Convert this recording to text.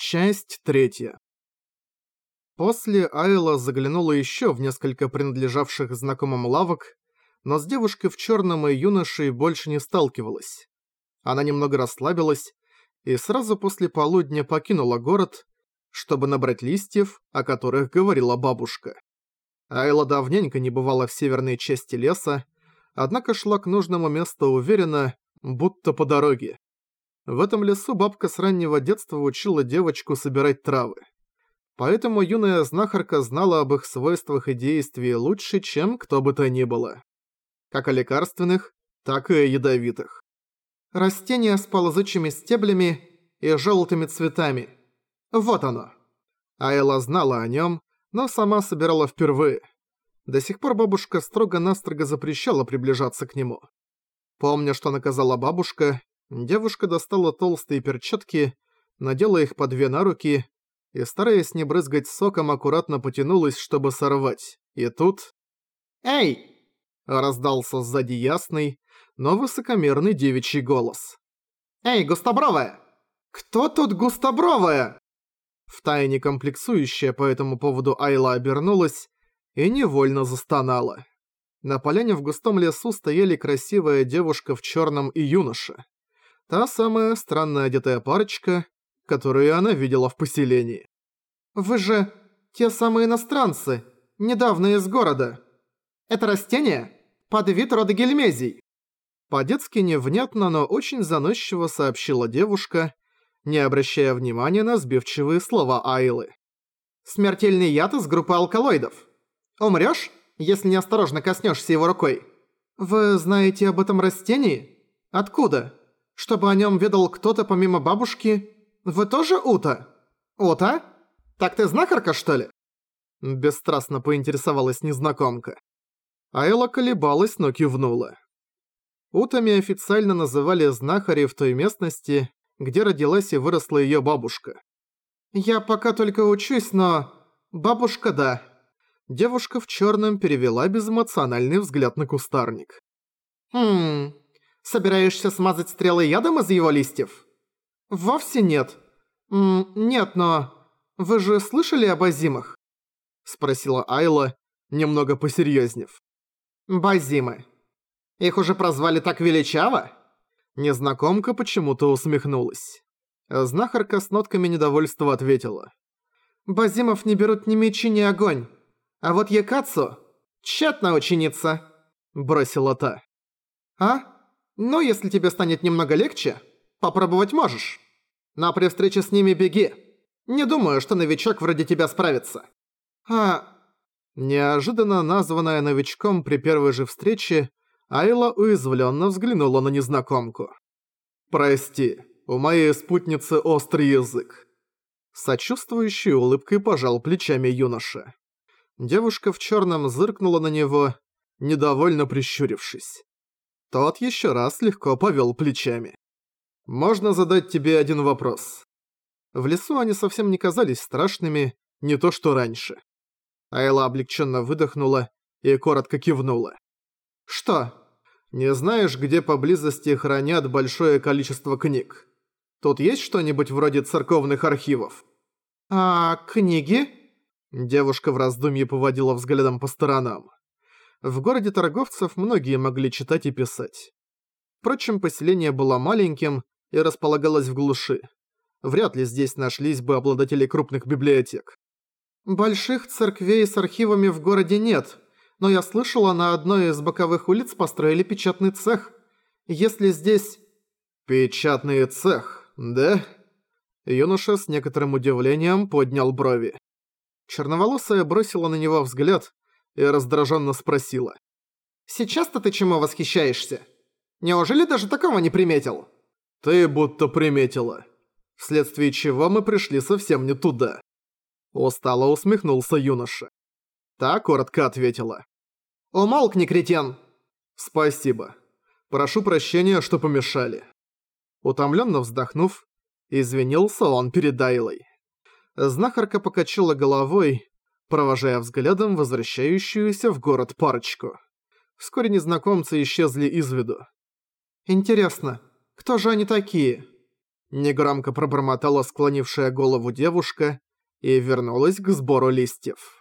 Часть третья. После Айла заглянула еще в несколько принадлежавших знакомым лавок, но с девушкой в черном и юношей больше не сталкивалась. Она немного расслабилась и сразу после полудня покинула город, чтобы набрать листьев, о которых говорила бабушка. Айла давненько не бывала в северной части леса, однако шла к нужному месту уверенно, будто по дороге. В этом лесу бабка с раннего детства учила девочку собирать травы. Поэтому юная знахарка знала об их свойствах и действии лучше, чем кто бы то ни было. Как о лекарственных, так и о ядовитых. Растение с ползучими стеблями и желтыми цветами. Вот оно. Айла знала о нем, но сама собирала впервые. До сих пор бабушка строго-настрого запрещала приближаться к нему. Помня, что наказала бабушка, девушка достала толстые перчатки, надела их по две на руки и, стараясь не брызгать соком, аккуратно потянулась, чтобы сорвать. И тут... «Эй!» – раздался сзади ясный, но высокомерный девичий голос. «Эй, густобровая! Кто тут густобровая?» Втайне комплексующая по этому поводу Айла обернулась и невольно застонала. На поляне в густом лесу стояли красивая девушка в черном и юноша. Та самая странно одетая парочка, которую она видела в поселении. «Вы же те самые иностранцы, недавно из города. Это растение? Под вид рода гельмезий». По-детски невнятно, но очень заносчиво сообщила девушка, не обращая внимания на сбивчивые слова Айлы. «Смертельный яд из группы алкалоидов. Умрёшь?» если неосторожно коснешься его рукой. Вы знаете об этом растении? Откуда? Чтобы о нем ведал кто-то помимо бабушки? Вы тоже Ута? Ута? Так ты знахарка, что ли? Бесстрастно поинтересовалась незнакомка. Айла колебалась, но кивнула. Утами официально называли знахари в той местности, где родилась и выросла её бабушка. «Я пока только учусь, но... Бабушка, да. Девушка в черном перевела безэмоциональный взгляд на кустарник. «Хм... Собираешься смазать стрелы ядом из его листьев?» «Вовсе нет. М нет, но... Вы же слышали об азимах?» Спросила Айла, немного посерьезнев. «Базимы. Их уже прозвали так величаво?» Незнакомка почему-то усмехнулась. Знахарка с нотками недовольства ответила. «Базимов не берут ни мечи, ни огонь. А вот Якацу – тщетная ученица», – бросила та. «А? Ну, если тебе станет немного легче, попробовать можешь. Но при встрече с ними беги. Не думаю, что новичок вроде тебя справится». «А...» Неожиданно названная новичком при первой же встрече, Айла уязвленно взглянула на незнакомку. «Прости, у моей спутницы острый язык». Сочувствующей улыбкой пожал плечами юноша. Девушка в черном зыркнула на него, недовольно прищурившись. Тот еще раз легко повел плечами. «Можно задать тебе один вопрос?» В лесу они совсем не казались страшными, не то что раньше. Айла облегченно выдохнула и коротко кивнула. «Что? Не знаешь, где поблизости хранят большое количество книг? Тут есть что-нибудь вроде церковных архивов?» «А книги?» Девушка в раздумье поводила взглядом по сторонам. В городе торговцев многие могли читать и писать. Впрочем, поселение было маленьким и располагалось в глуши. Вряд ли здесь нашлись бы обладатели крупных библиотек. Больших церквей с архивами в городе нет, но я слышала, на одной из боковых улиц построили печатный цех. Если здесь... Печатный цех, да? Юноша с некоторым удивлением поднял брови. Черноволосая бросила на него взгляд и раздраженно спросила. «Сейчас-то ты чему восхищаешься? Неужели даже такого не приметил?» «Ты будто приметила. Вследствие чего мы пришли совсем не туда». Устало усмехнулся юноша. Та коротко ответила. «Умолкни, кретен!» «Спасибо. Прошу прощения, что помешали». Утомленно вздохнув, извинился он перед Айлой. Знахарка покачала головой, провожая взглядом возвращающуюся в город парочку. Вскоре незнакомцы исчезли из виду. «Интересно, кто же они такие?» Негромко пробормотала склонившая голову девушка и вернулась к сбору листьев.